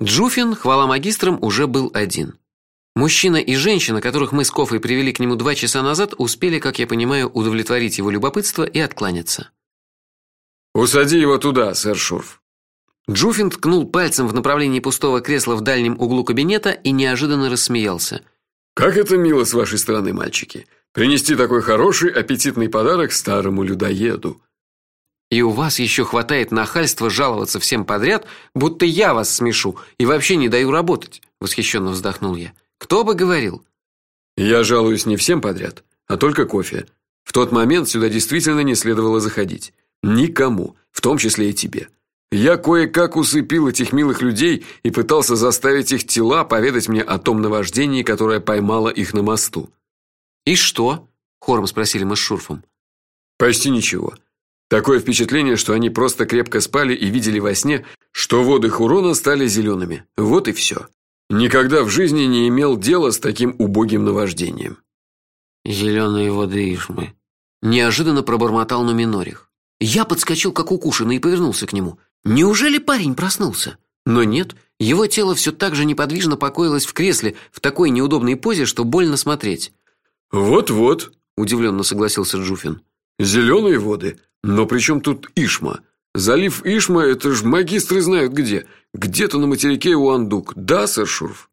Джуфин, хвала магистрам, уже был один. Мужчина и женщина, которых мы с Кофой привели к нему два часа назад, успели, как я понимаю, удовлетворить его любопытство и откланяться. Усади его туда, сэр Шурф. Джуфин ткнул пальцем в направлении пустого кресла в дальнем углу кабинета и неожиданно рассмеялся. Как это мило с вашей стороны, мальчики, принести такой хороший аппетитный подарок старому людоеду. И у вас еще хватает нахальства жаловаться всем подряд, будто я вас смешу и вообще не даю работать, восхищенно вздохнул я. Кто бы говорил? Я жалуюсь не всем подряд, а только кофе. В тот момент сюда действительно не следовало заходить. Никому, в том числе и тебе. Я кое-как усыпил этих милых людей и пытался заставить их тела поведать мне о том наваждении, которое поймало их на мосту. И что? хором спросили мы с Шурфом. Почти ничего. Такое впечатление, что они просто крепко спали и видели во сне, что воды Хурона стали зелеными. Вот и все. Никогда в жизни не имел дела с таким убогим наваждением. Зеленые воды Ишмы. Неожиданно пробормотал Нуминорих. Я подскочил как укушенный и повернулся к нему. Неужели парень проснулся? Но нет, его тело все так же неподвижно покоилось в кресле в такой неудобной позе, что больно смотреть. Вот-вот, удивленно согласился Джуфин. Зеленые воды но при чем тут Ишма? Залив Ишма это ж магистры знают где. Где-то на материке Уандук. Да, сэр Шурф?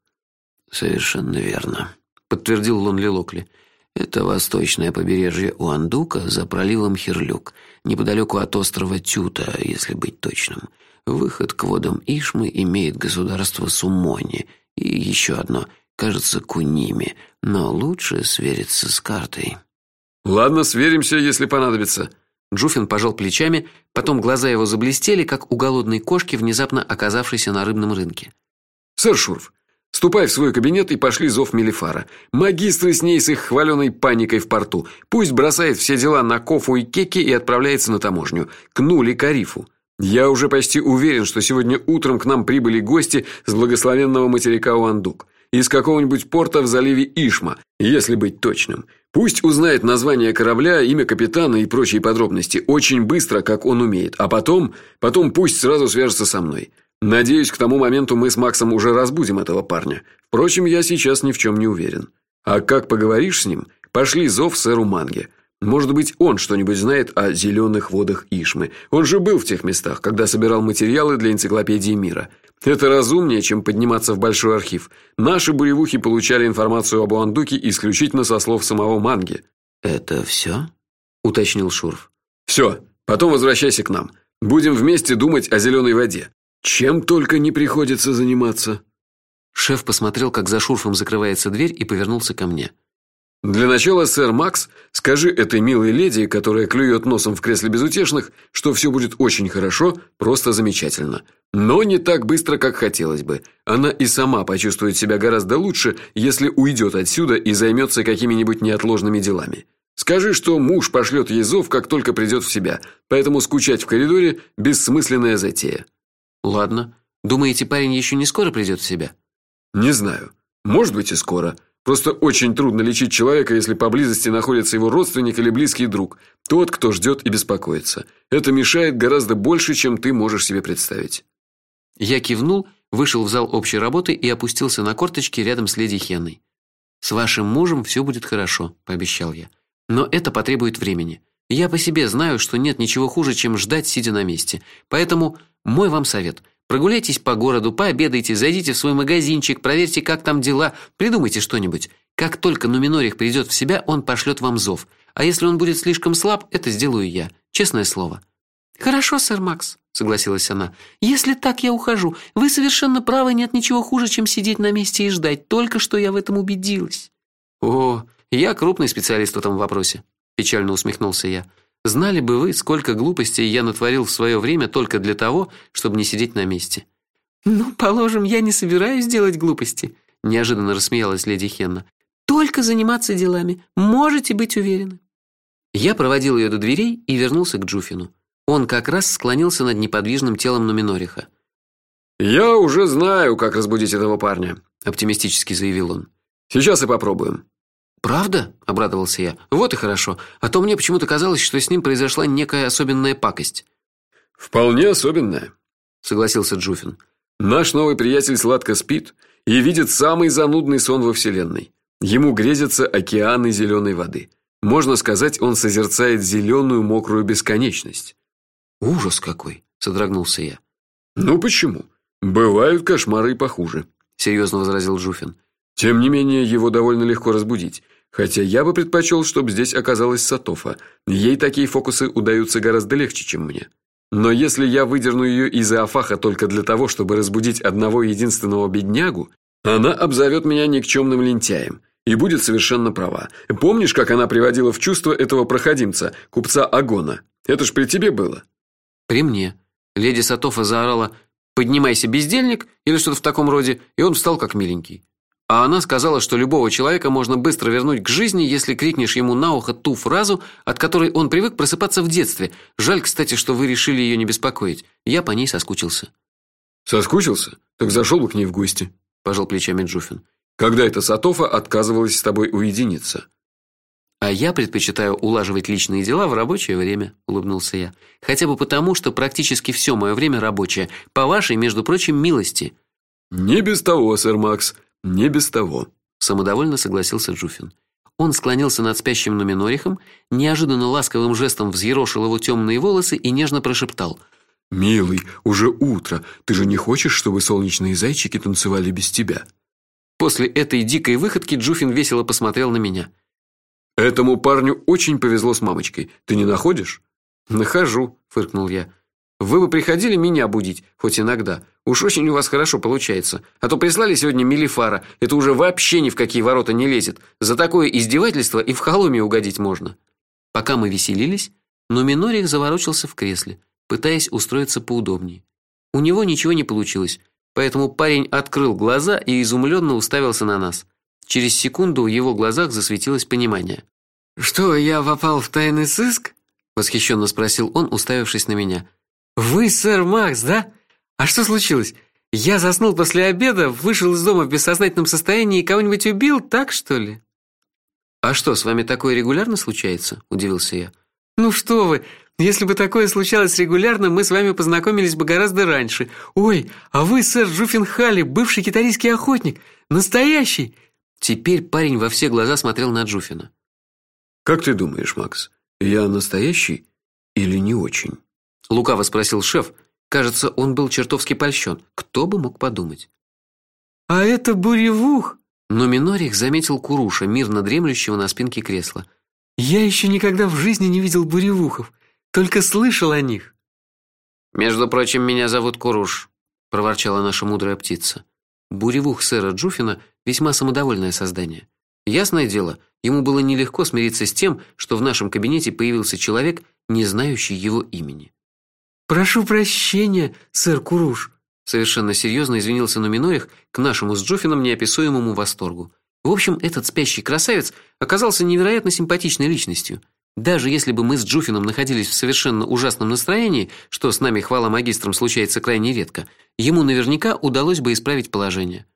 Совершенно верно, подтвердил Лонли Локли. Это восточное побережье Уандука за проливом Хирлюк, неподалеку от острова Тюта, если быть точным. Выход к водам Ишмы имеет государство Сумони и еще одно, кажется, Куними, но лучше свериться с картой. Ладно, сверимся, если понадобится. Джуфин пожал плечами, потом глаза его заблестели, как у голодной кошки, внезапно оказавшейся на рыбном рынке. Сэр Шурф, ступай в свой кабинет и пошли зов Мелифара. Магистры с ней с их хваленой паникой в порту. Пусть бросает все дела на Кофу и Кеки и отправляется на таможню к Нули Карифу. Я уже почти уверен, что сегодня утром к нам прибыли гости с благословенного материка Уандук из какого-нибудь порта в заливе Ишма, если быть точным. Пусть узнает название корабля, имя капитана и прочие подробности очень быстро, как он умеет, а потом, потом пусть сразу свяжется со мной. Надеюсь, к тому моменту мы с Максом уже разбудим этого парня. Впрочем, я сейчас ни в чем не уверен. А как поговоришь с ним, пошли зов сэру Манге. Может быть, он что-нибудь знает о зеленых водах Ишмы. Он же был в тех местах, когда собирал материалы для энциклопедии мира. Это разумнее, чем подниматься в большой архив. Наши буревухи получали информацию об Уандуке исключительно со слов самого Манги. Это все? уточнил Шурф. Все. Потом возвращайся к нам. Будем вместе думать о зеленой воде. Чем только не приходится заниматься. Шеф посмотрел, как за Шурфом закрывается дверь и повернулся ко мне. Для начала, сэр Макс, скажи этой милой леди, которая клюет носом в кресле безутешных, что все будет очень хорошо, просто замечательно. Но не так быстро, как хотелось бы. Она и сама почувствует себя гораздо лучше, если уйдет отсюда и займется какими-нибудь неотложными делами. Скажи, что муж пошлет ей зов, как только придет в себя. Поэтому скучать в коридоре бессмысленная затея. Ладно. Думаете, парень еще не скоро придет в себя? Не знаю. Может быть и скоро. Просто очень трудно лечить человека, если поблизости находится его родственник или близкий друг, тот, кто ждет и беспокоится. Это мешает гораздо больше, чем ты можешь себе представить. Я кивнул, вышел в зал общей работы и опустился на корточки рядом с леди Хенной. С вашим мужем все будет хорошо, пообещал я. Но это потребует времени. Я по себе знаю, что нет ничего хуже, чем ждать сидя на месте. Поэтому мой вам совет: Прогуляйтесь по городу, пообедайте, зайдите в свой магазинчик, проверьте, как там дела, придумайте что-нибудь. Как только Нуминорих придет в себя, он пошлет вам зов. А если он будет слишком слаб, это сделаю я, честное слово. Хорошо, сэр Макс, согласилась она. Если так я ухожу. Вы совершенно правы, нет ничего хуже, чем сидеть на месте и ждать. Только что я в этом убедилась. О, я крупный специалист в этом вопросе, печально усмехнулся я. Знали бы вы, сколько глупостей я натворил в свое время только для того, чтобы не сидеть на месте. Ну, положим, я не собираюсь делать глупости, неожиданно рассмеялась леди Хенна. Только заниматься делами, можете быть уверены. Я проводил ее до дверей и вернулся к Джуфину. Он как раз склонился над неподвижным телом Нуминориха. Я уже знаю, как разбудить этого парня, оптимистически заявил он. Сейчас и попробуем. Правда? обрадовался я. Вот и хорошо. А то мне почему-то казалось, что с ним произошла некая особенная пакость. Вполне особенная, согласился Джуфин. Наш новый приятель сладко спит и видит самый занудный сон во вселенной. Ему грезятся океаны зеленой воды. Можно сказать, он созерцает зеленую мокрую бесконечность. Ужас какой, содрогнулся я. Ну почему? Бывают кошмары и похуже, серьезно возразил Жуфин. Тем не менее, его довольно легко разбудить. Хотя я бы предпочел, чтобы здесь оказалась Сатофа. Ей такие фокусы удаются гораздо легче, чем мне. Но если я выдерну ее из Афаха только для того, чтобы разбудить одного единственного беднягу, она обзовет меня никчемным лентяем и будет совершенно права. Помнишь, как она приводила в чувство этого проходимца, купца Агона? Это ж при тебе было. При мне. Леди Сатофа заорала: "Поднимайся, бездельник" или что-то в таком роде, и он встал как миленький. А она сказала, что любого человека можно быстро вернуть к жизни, если крикнешь ему на ухо ту фразу, от которой он привык просыпаться в детстве. Жаль, кстати, что вы решили ее не беспокоить. Я по ней соскучился. Соскучился? Так зашел бы к ней в гости, пожал плечами Джуфин. Когда эта Сатофа отказывалась с тобой уединиться? А я предпочитаю улаживать личные дела в рабочее время, улыбнулся я. Хотя бы потому, что практически все мое время рабочее, по вашей, между прочим, милости. Не без того, сэр Макс. Не без того, самодовольно согласился Джуфин. Он склонился над спящим Нуминорихом, неожиданно ласковым жестом взъерошил его темные волосы и нежно прошептал: "Милый, уже утро. Ты же не хочешь, чтобы солнечные зайчики танцевали без тебя?" После этой дикой выходки Джуфин весело посмотрел на меня. Этому парню очень повезло с мамочкой. Ты не находишь? Нахожу, фыркнул я. Вы бы приходили меня будить хоть иногда. Уж очень у вас хорошо получается. А то прислали сегодня Мелифара. Это уже вообще ни в какие ворота не лезет. За такое издевательство и в холоме угодить можно. Пока мы веселились, но Минорик заворочился в кресле, пытаясь устроиться поудобнее. У него ничего не получилось, поэтому парень открыл глаза и изумленно уставился на нас. Через секунду в его глазах засветилось понимание. Что, я попал в тайный сыск? восхищенно спросил он, уставившись на меня. Вы сэр Макс, да? А что случилось? Я заснул после обеда, вышел из дома в бессознательном состоянии и кого-нибудь убил, так что ли? А что, с вами такое регулярно случается? удивился я. Ну что вы? Если бы такое случалось регулярно, мы с вами познакомились бы гораздо раньше. Ой, а вы сэр Джуффин Халли, бывший китайский охотник, настоящий. Теперь парень во все глаза смотрел на Джуфина. Как ты думаешь, Макс, я настоящий или не очень? Лукаво спросил шеф, Кажется, он был чертовски польщен. Кто бы мог подумать? А это буревух. Но Минорих заметил Куруша, мирно дремлющего на спинке кресла. Я еще никогда в жизни не видел буревухов, только слышал о них. Между прочим, меня зовут Куруш, проворчала наша мудрая птица. Буревух сэра Джуфина весьма самодовольное создание. Ясное дело, ему было нелегко смириться с тем, что в нашем кабинете появился человек, не знающий его имени. Прошу прощения, сэр Куруш, совершенно серьезно извинился Нуминорих к нашему с Джофином неописуемому восторгу. В общем, этот спящий красавец оказался невероятно симпатичной личностью. Даже если бы мы с Джуфином находились в совершенно ужасном настроении, что с нами хвала магистрам случается крайне редко, ему наверняка удалось бы исправить положение.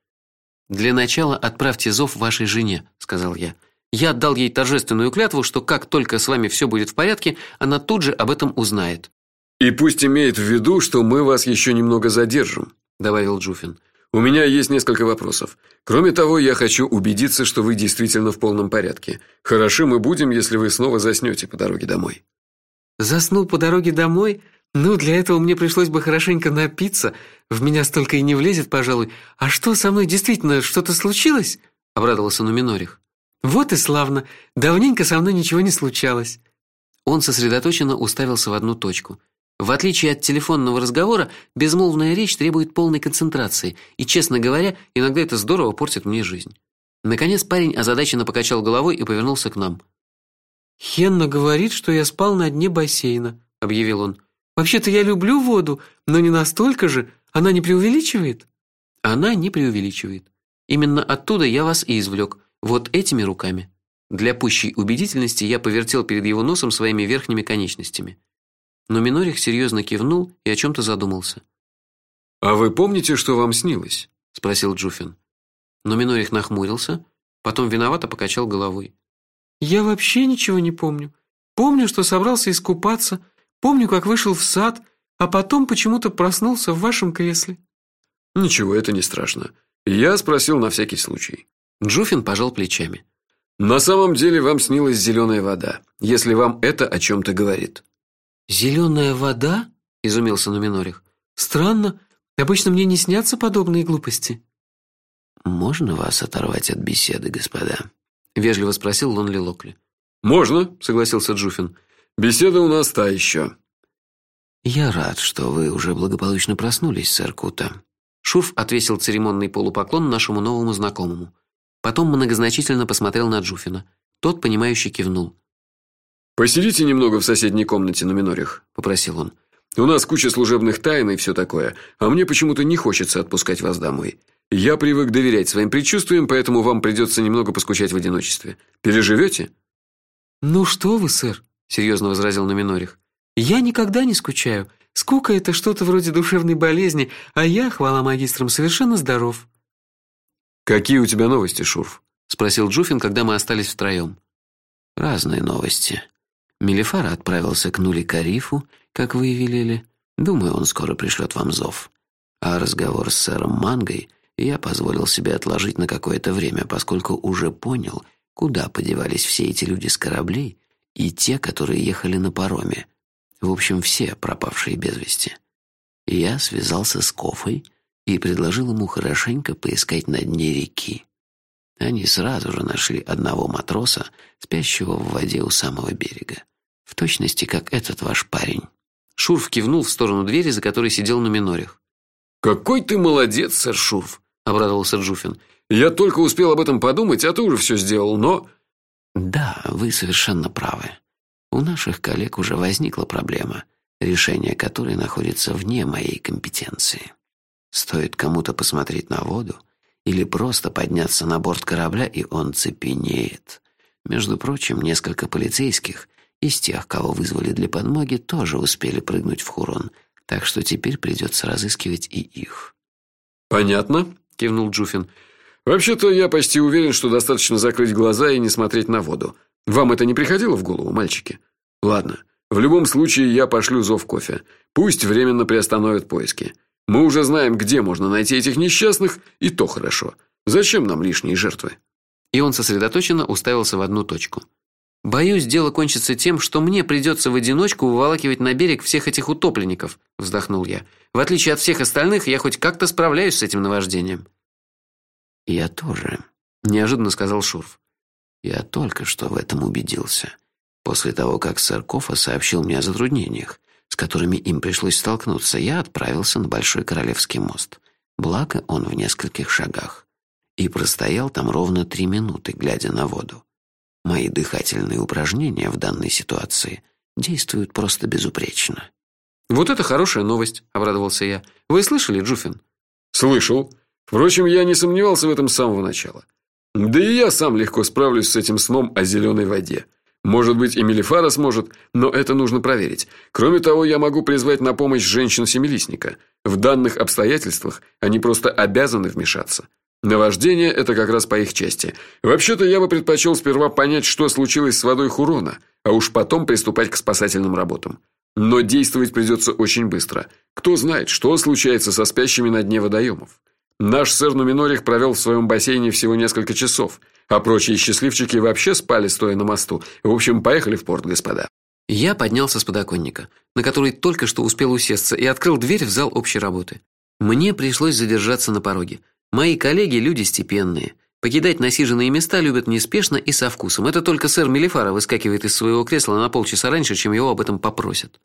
Для начала отправьте зов вашей жене, сказал я. Я отдал ей торжественную клятву, что как только с вами все будет в порядке, она тут же об этом узнает. И пусть имеет в виду, что мы вас еще немного задержим, добавил Джуфин. У меня есть несколько вопросов. Кроме того, я хочу убедиться, что вы действительно в полном порядке. Хороши мы будем, если вы снова заснете по дороге домой. Заснул по дороге домой? Ну, для этого мне пришлось бы хорошенько напиться. В меня столько и не влезет, пожалуй. А что со мной действительно что-то случилось? обрадовался Нуминорих. Вот и славно. Давненько со мной ничего не случалось. Он сосредоточенно уставился в одну точку. В отличие от телефонного разговора, безмолвная речь требует полной концентрации, и, честно говоря, иногда это здорово портит мне жизнь. Наконец парень озадаченно покачал головой и повернулся к нам. Хенна говорит, что я спал на дне бассейна, объявил он. Вообще-то я люблю воду, но не настолько же. Она не преувеличивает. Она не преувеличивает. Именно оттуда я вас и извлек, вот этими руками. Для пущей убедительности я повертел перед его носом своими верхними конечностями. Но Минорих серьезно кивнул и о чем то задумался. А вы помните, что вам снилось? спросил Джуфин. Но Минорих нахмурился, потом виновато покачал головой. Я вообще ничего не помню. Помню, что собрался искупаться, помню, как вышел в сад, а потом почему-то проснулся в вашем кресле. Ничего, это не страшно. Я спросил на всякий случай. Джуфин пожал плечами. На самом деле вам снилась зеленая вода, если вам это о чем то говорит. «Зеленая вода? изумился Номинорих. Странно, обычно мне не снятся подобные глупости. Можно вас оторвать от беседы, господа? вежливо спросил Лонли Локли. Можно, согласился Джуфин. Беседа у нас та еще. Я рад, что вы уже благополучно проснулись, сэр Кута. Шурф отвесил церемонный полупоклон нашему новому знакомому. Потом многозначительно посмотрел на Джуфина. Тот понимающе кивнул. Посидите немного в соседней комнате на минорях, попросил он. У нас куча служебных тайн и все такое, а мне почему-то не хочется отпускать вас домой. Я привык доверять своим предчувствиям, поэтому вам придется немного поскучать в одиночестве. Переживете? Ну что вы, сэр, серьезно возразил Номинорих. Я никогда не скучаю. Скука это что-то вроде душевной болезни, а я, хвала магистрам, совершенно здоров. Какие у тебя новости, Шурф? спросил Джуфин, когда мы остались втроем. Разные новости. Мелифар отправился к Нули Карифу, как вы и велели. Думаю, он скоро пришлет вам зов. А разговор с сэром Мангой я позволил себе отложить на какое-то время, поскольку уже понял, куда подевались все эти люди с кораблей и те, которые ехали на пароме. В общем, все пропавшие без вести. Я связался с Кофой и предложил ему хорошенько поискать на дне реки. Они сразу же нашли одного матроса, спящего в воде у самого берега. В точности, как этот ваш парень. Шурф кивнул в сторону двери, за которой сидел на минорях. Какой ты молодец, сэр Шурф, обрадовался Джуфин. Я только успел об этом подумать, а ты уже все сделал, но Да, вы совершенно правы. У наших коллег уже возникла проблема, решение которой находится вне моей компетенции. Стоит кому-то посмотреть на воду или просто подняться на борт корабля, и он цепенеет. Между прочим, несколько полицейских из тех, кого вызвали для подмоги, тоже успели прыгнуть в Хурон, так что теперь придется разыскивать и их. Понятно, кивнул Джуфин. Вообще-то я почти уверен, что достаточно закрыть глаза и не смотреть на воду. Вам это не приходило в голову, мальчики? Ладно. В любом случае я пошлю зов кофе. Пусть временно приостановят поиски. Мы уже знаем, где можно найти этих несчастных, и то хорошо. Зачем нам лишние жертвы? И он сосредоточенно уставился в одну точку. Боюсь, дело кончится тем, что мне придется в одиночку выволакивать на берег всех этих утопленников, вздохнул я. В отличие от всех остальных, я хоть как-то справляюсь с этим наваждением. Я тоже, неожиданно сказал Шурф. Я только что в этом убедился. После того, как сэр Кофа сообщил мне о затруднениях, с которыми им пришлось столкнуться, я отправился на Большой Королевский мост. Благо, он в нескольких шагах. И простоял там ровно три минуты, глядя на воду. Мои дыхательные упражнения в данной ситуации действуют просто безупречно. Вот это хорошая новость, обрадовался я. Вы слышали, Джуфин? Слышал. Впрочем, я не сомневался в этом с самого начала. Да и я сам легко справлюсь с этим сном о зеленой воде. Может быть, и Мелифара сможет, но это нужно проверить. Кроме того, я могу призвать на помощь женщин-семилистника. В данных обстоятельствах они просто обязаны вмешаться. Наваждение это как раз по их части. Вообще-то я бы предпочел сперва понять, что случилось с водой Хурона, а уж потом приступать к спасательным работам. Но действовать придется очень быстро. Кто знает, что случается со спящими на дне водоемов. Наш сэр Нуминорих провел в своем бассейне всего несколько часов, а прочие счастливчики вообще спали стоя на мосту. В общем, поехали в порт, господа. Я поднялся с подоконника, на который только что успел усесться, и открыл дверь в зал общей работы. Мне пришлось задержаться на пороге. Мои коллеги люди степенные. Покидать насиженные места любят неспешно и со вкусом. Это только сэр Мелифара выскакивает из своего кресла на полчаса раньше, чем его об этом попросят.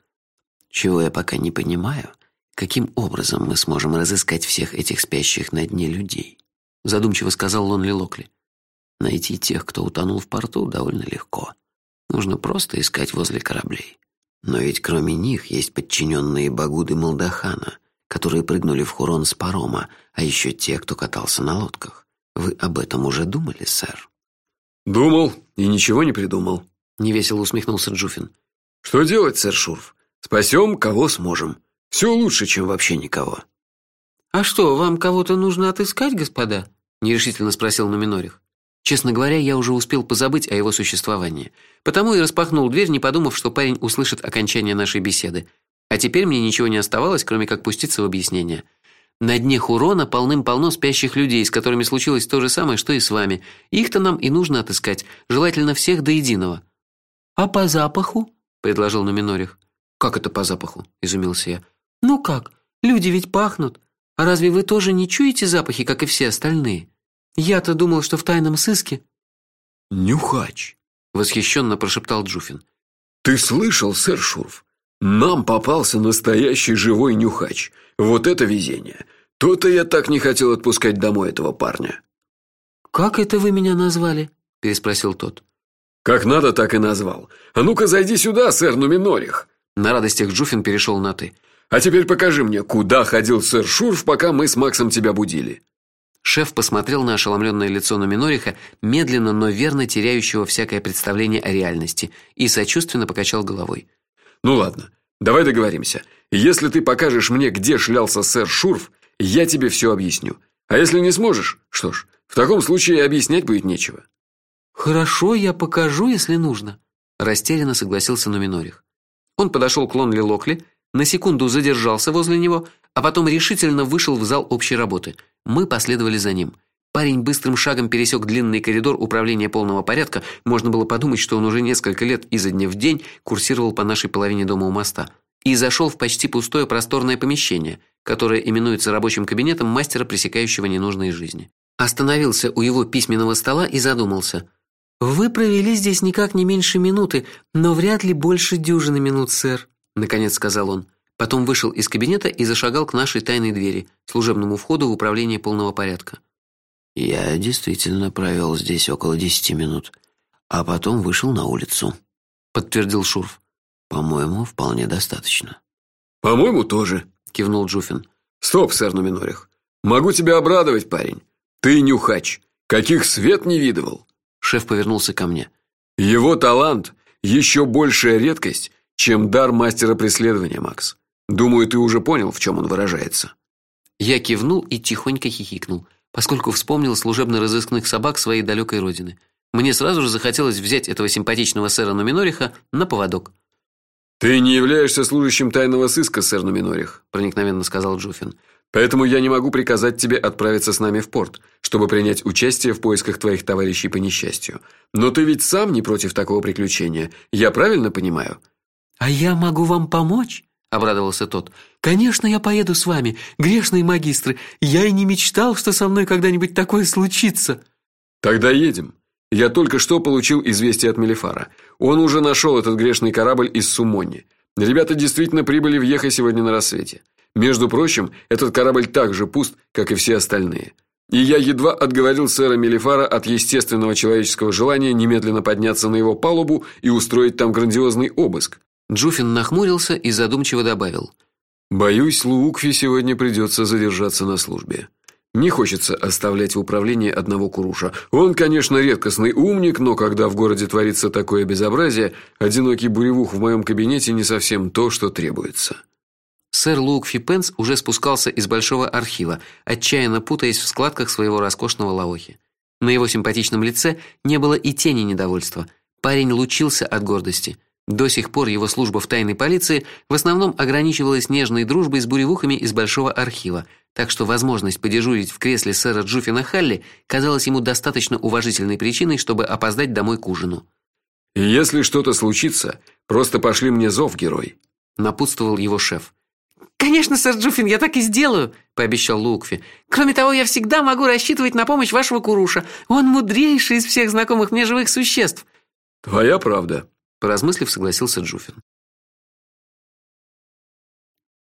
Чего я пока не понимаю, каким образом мы сможем разыскать всех этих спящих на дне людей? задумчиво сказал Лонли Локли. Найти тех, кто утонул в порту, довольно легко. Нужно просто искать возле кораблей. Но ведь кроме них есть подчиненные Багуды Молдахана, которые прыгнули в Хурон с парома, а еще те, кто катался на лодках. Вы об этом уже думали, сэр? Думал и ничего не придумал, невесело усмехнулся Джуфин. Что делать, сэр Шурф? Спасем, кого сможем. Все лучше, чем вообще никого. А что, вам кого-то нужно отыскать, господа? нерешительно спросил Номинорих. Честно говоря, я уже успел позабыть о его существовании, потому и распахнул дверь, не подумав, что парень услышит окончание нашей беседы. А теперь мне ничего не оставалось, кроме как пуститься в объяснение. На дне Хурона полным-полно спящих людей, с которыми случилось то же самое, что и с вами. Их-то нам и нужно отыскать, желательно всех до единого. А по запаху? предложил Нуминорих. Как это по запаху? изумился я. Ну как? Люди ведь пахнут. А разве вы тоже не чуете запахи, как и все остальные? Я-то думал, что в тайном сыске Нюхач, восхищенно прошептал Джуфин. Ты слышал, сэр Шурф? Нам попался настоящий живой нюхач. Вот это везение. То-то я так не хотел отпускать домой этого парня. Как это вы меня назвали? переспросил тот. Как надо, так и назвал. А ну-ка зайди сюда, сэр Нуминорих. На радостях Джуфин перешел на ты. А теперь покажи мне, куда ходил сэр Шурф, пока мы с Максом тебя будили. Шеф посмотрел на ошеломленное лицо Нуминориха, медленно, но верно теряющего всякое представление о реальности, и сочувственно покачал головой. Ну ладно, давай договоримся. Если ты покажешь мне, где шлялся сэр Шурф, я тебе все объясню. А если не сможешь, что ж, в таком случае объяснять будет нечего. Хорошо, я покажу, если нужно, растерянно согласился Нуминорих. Он подошел к Лонли Локли, на секунду задержался возле него, а потом решительно вышел в зал общей работы. Мы последовали за ним. Парень быстрым шагом пересек длинный коридор управления полного порядка. Можно было подумать, что он уже несколько лет изо дня в день курсировал по нашей половине дома у моста и зашел в почти пустое просторное помещение, которое именуется рабочим кабинетом мастера, пресекающего ненужные жизни. Остановился у его письменного стола и задумался. Вы провели здесь никак не меньше минуты, но вряд ли больше дюжины минут, сэр, наконец сказал он. Потом вышел из кабинета и зашагал к нашей тайной двери, служебному входу в управление полного порядка. Я действительно провел здесь около десяти минут, а потом вышел на улицу, подтвердил Шурф. По-моему, вполне достаточно. По-моему, тоже, кивнул Джуфин. Стоп, сэр Нуминорих. Могу тебя обрадовать, парень. Ты нюхач, каких свет не видывал. Шеф повернулся ко мне. Его талант еще большая редкость, чем дар мастера преследования, Макс. Думаю, ты уже понял, в чем он выражается. Я кивнул и тихонько хихикнул поскольку вспомнил служебно-розыскных собак своей далекой родины. Мне сразу же захотелось взять этого симпатичного сэра Нуминориха на поводок. Ты не являешься служащим тайного сыска, сэр Нуминорих, проникновенно сказал Джуфин. Поэтому я не могу приказать тебе отправиться с нами в порт, чтобы принять участие в поисках твоих товарищей по несчастью. Но ты ведь сам не против такого приключения. Я правильно понимаю? А я могу вам помочь? обрадовался тот. Конечно, я поеду с вами, грешные магистры. Я и не мечтал, что со мной когда-нибудь такое случится. Тогда едем. Я только что получил известие от Мелифара. Он уже нашел этот грешный корабль из Сумони. Ребята действительно прибыли в Ехе сегодня на рассвете. Между прочим, этот корабль так же пуст, как и все остальные. И я едва отговорил сэра Мелифара от естественного человеческого желания немедленно подняться на его палубу и устроить там грандиозный обыск. Джуфин нахмурился и задумчиво добавил: "Боюсь, Луукви сегодня придется задержаться на службе. Не хочется оставлять в управлении одного куруша. Он, конечно, редкостный умник, но когда в городе творится такое безобразие, одинокий буревух в моем кабинете не совсем то, что требуется". Сэр Луукфи Пенс уже спускался из большого архива, отчаянно путаясь в складках своего роскошного лаохи. На его симпатичном лице не было и тени недовольства. Парень лучился от гордости. До сих пор его служба в тайной полиции в основном ограничивалась нежной дружбой с буревухами из большого архива, так что возможность подежурить в кресле сэра Джуфина Халли казалась ему достаточно уважительной причиной, чтобы опоздать домой к ужину. Если что-то случится, просто пошли мне зов, герой, напутствовал его шеф. Конечно, сэр Джуфин, я так и сделаю, пообещал Лукфи. Кроме того, я всегда могу рассчитывать на помощь вашего куруша. Он мудрейший из всех знакомых мне живых существ. Твоя правда, Поразмыслив, согласился Джуфин.